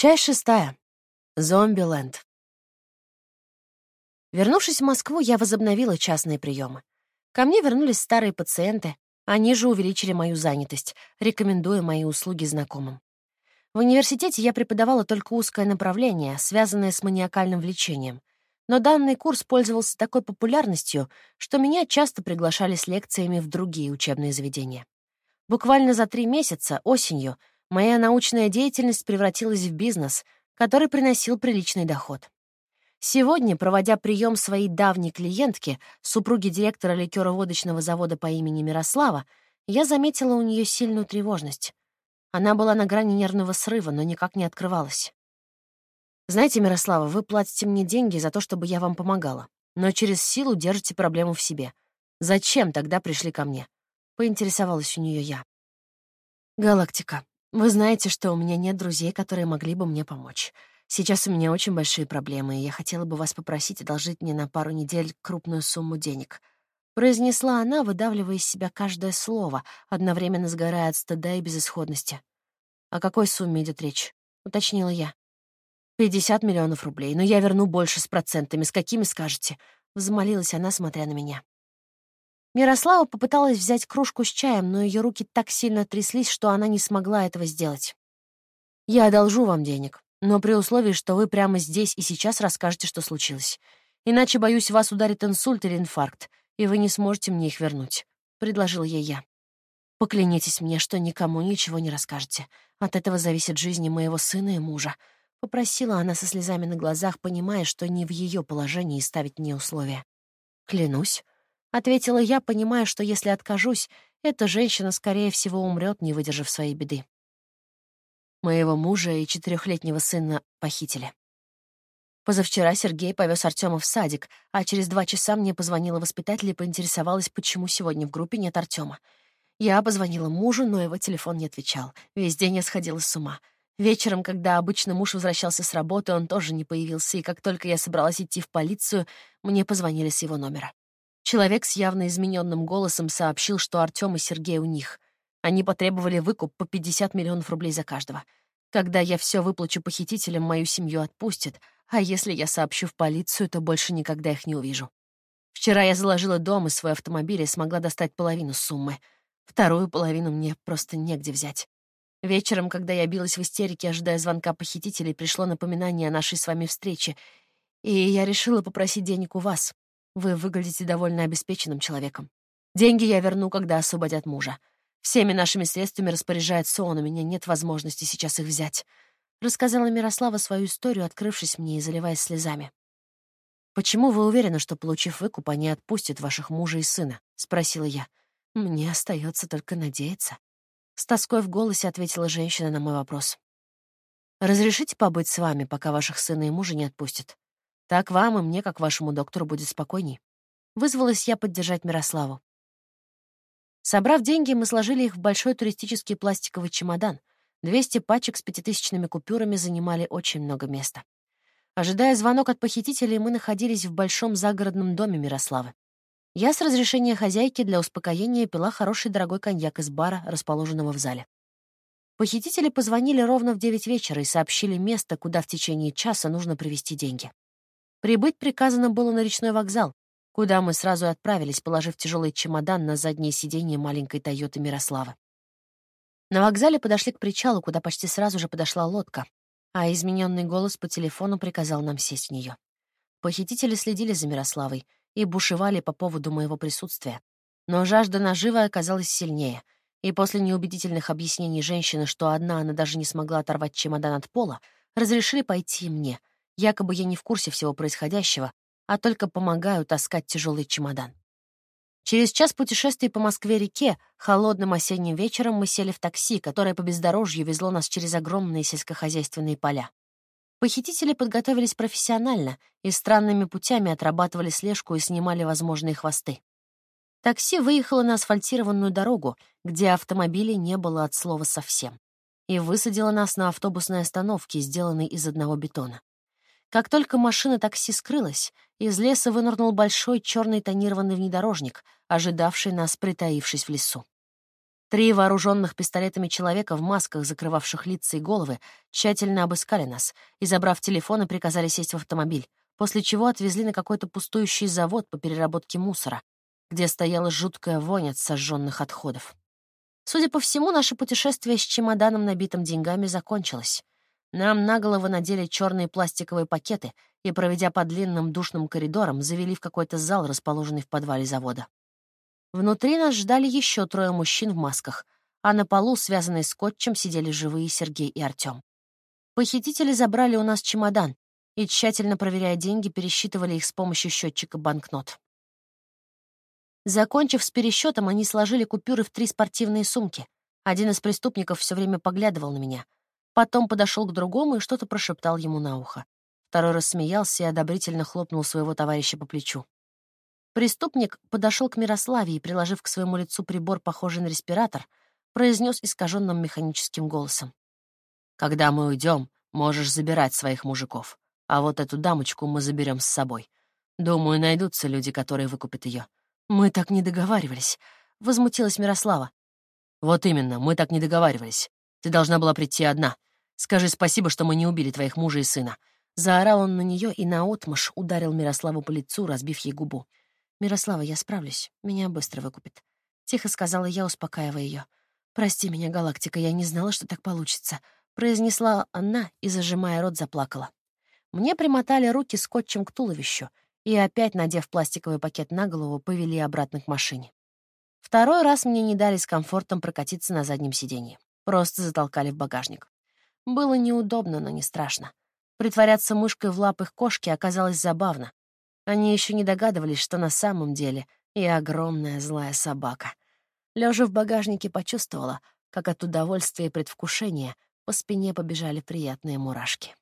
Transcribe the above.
Часть шестая. Зомби-ленд. Вернувшись в Москву, я возобновила частные приемы. Ко мне вернулись старые пациенты, они же увеличили мою занятость, рекомендуя мои услуги знакомым. В университете я преподавала только узкое направление, связанное с маниакальным влечением. Но данный курс пользовался такой популярностью, что меня часто приглашали с лекциями в другие учебные заведения. Буквально за три месяца, осенью, Моя научная деятельность превратилась в бизнес, который приносил приличный доход. Сегодня, проводя прием своей давней клиентки, супруги директора ликероводочного завода по имени Мирослава, я заметила у нее сильную тревожность. Она была на грани нервного срыва, но никак не открывалась. «Знаете, Мирослава, вы платите мне деньги за то, чтобы я вам помогала, но через силу держите проблему в себе. Зачем тогда пришли ко мне?» — поинтересовалась у нее я. «Галактика, вы знаете, что у меня нет друзей, которые могли бы мне помочь. Сейчас у меня очень большие проблемы, и я хотела бы вас попросить одолжить мне на пару недель крупную сумму денег. Произнесла она, выдавливая из себя каждое слово, одновременно сгорая от стыда и безысходности. «О какой сумме идет речь?» — уточнила я. «Пятьдесят миллионов рублей, но я верну больше с процентами. С какими скажете?» — взмолилась она, смотря на меня. Мирослава попыталась взять кружку с чаем, но ее руки так сильно тряслись, что она не смогла этого сделать. «Я одолжу вам денег, но при условии, что вы прямо здесь и сейчас расскажете, что случилось. Иначе, боюсь, вас ударит инсульт или инфаркт, и вы не сможете мне их вернуть», — предложил ей я. «Поклянитесь мне, что никому ничего не расскажете. От этого зависит жизнь моего сына и мужа», — попросила она со слезами на глазах, понимая, что не в ее положении ставить мне условия. «Клянусь», — ответила я, понимая, что если откажусь, эта женщина, скорее всего, умрет, не выдержав своей беды. Моего мужа и четырехлетнего сына похитили. Позавчера Сергей повез Артема в садик, а через два часа мне позвонила воспитатель и поинтересовалась, почему сегодня в группе нет Артема. Я позвонила мужу, но его телефон не отвечал. Весь день я сходила с ума. Вечером, когда обычно муж возвращался с работы, он тоже не появился, и как только я собралась идти в полицию, мне позвонили с его номера. Человек с явно измененным голосом сообщил, что Артём и Сергей у них. Они потребовали выкуп по 50 миллионов рублей за каждого. Когда я все выплачу похитителям, мою семью отпустят, а если я сообщу в полицию, то больше никогда их не увижу. Вчера я заложила дом и свой автомобиль и смогла достать половину суммы. Вторую половину мне просто негде взять. Вечером, когда я билась в истерике, ожидая звонка похитителей, пришло напоминание о нашей с вами встрече, и я решила попросить денег у вас. Вы выглядите довольно обеспеченным человеком. Деньги я верну, когда освободят мужа. Всеми нашими средствами распоряжается он, у меня нет возможности сейчас их взять. Рассказала Мирослава свою историю, открывшись мне и заливаясь слезами. «Почему вы уверены, что, получив выкуп, они отпустят ваших мужа и сына?» — спросила я. «Мне остается только надеяться». С тоской в голосе ответила женщина на мой вопрос. «Разрешите побыть с вами, пока ваших сына и мужа не отпустят? Так вам и мне, как вашему доктору, будет спокойней. Вызвалась я поддержать Мирославу. Собрав деньги, мы сложили их в большой туристический пластиковый чемодан. 200 пачек с пятитысячными купюрами занимали очень много места. Ожидая звонок от похитителей, мы находились в большом загородном доме Мирославы. Я с разрешения хозяйки для успокоения пила хороший дорогой коньяк из бара, расположенного в зале. Похитители позвонили ровно в 9 вечера и сообщили место, куда в течение часа нужно привезти деньги. Прибыть приказано было на речной вокзал, куда мы сразу отправились, положив тяжелый чемодан на заднее сиденье маленькой «Тойоты» Мирославы. На вокзале подошли к причалу, куда почти сразу же подошла лодка, а измененный голос по телефону приказал нам сесть в нее. Похитители следили за Мирославой и бушевали по поводу моего присутствия. Но жажда наживы оказалась сильнее, и после неубедительных объяснений женщины, что одна она даже не смогла оторвать чемодан от пола, разрешили пойти мне, Якобы я не в курсе всего происходящего, а только помогаю таскать тяжелый чемодан. Через час путешествия по Москве-реке холодным осенним вечером мы сели в такси, которое по бездорожью везло нас через огромные сельскохозяйственные поля. Похитители подготовились профессионально и странными путями отрабатывали слежку и снимали возможные хвосты. Такси выехало на асфальтированную дорогу, где автомобилей не было от слова совсем, и высадило нас на автобусной остановке, сделанной из одного бетона. Как только машина такси скрылась, из леса вынырнул большой черный тонированный внедорожник, ожидавший нас, притаившись в лесу. Три вооруженных пистолетами человека в масках, закрывавших лица и головы, тщательно обыскали нас и, забрав телефоны, приказали сесть в автомобиль, после чего отвезли на какой-то пустующий завод по переработке мусора, где стояла жуткая вонь от сожженных отходов. Судя по всему, наше путешествие с чемоданом, набитым деньгами, закончилось. Нам на голову надели черные пластиковые пакеты и, проведя по длинным душным коридорам, завели в какой-то зал, расположенный в подвале завода. Внутри нас ждали еще трое мужчин в масках, а на полу, связанные скотчем, сидели живые Сергей и Артем. Похитители забрали у нас чемодан и, тщательно проверяя деньги, пересчитывали их с помощью счетчика банкнот. Закончив с пересчетом, они сложили купюры в три спортивные сумки. Один из преступников все время поглядывал на меня. Потом подошел к другому и что-то прошептал ему на ухо. Второй рассмеялся и одобрительно хлопнул своего товарища по плечу. Преступник подошел к Мирославе и, приложив к своему лицу прибор, похожий на респиратор, произнес искаженным механическим голосом. «Когда мы уйдем, можешь забирать своих мужиков, а вот эту дамочку мы заберем с собой. Думаю, найдутся люди, которые выкупят ее. Мы так не договаривались», — возмутилась Мирослава. «Вот именно, мы так не договаривались. Ты должна была прийти одна. Скажи спасибо, что мы не убили твоих мужа и сына». Заорал он на нее и наотмашь ударил Мирославу по лицу, разбив ей губу. «Мирослава, я справлюсь. Меня быстро выкупит», — тихо сказала я, успокаивая ее. «Прости меня, Галактика, я не знала, что так получится», — произнесла она и, зажимая рот, заплакала. Мне примотали руки скотчем к туловищу и, опять надев пластиковый пакет на голову, повели обратно к машине. Второй раз мне не дали с комфортом прокатиться на заднем сиденье. Просто затолкали в багажник. Было неудобно, но не страшно. Притворяться мышкой в лапах кошки оказалось забавно. Они еще не догадывались, что на самом деле я огромная злая собака. Лежа в багажнике, почувствовала, как от удовольствия и предвкушения по спине побежали приятные мурашки.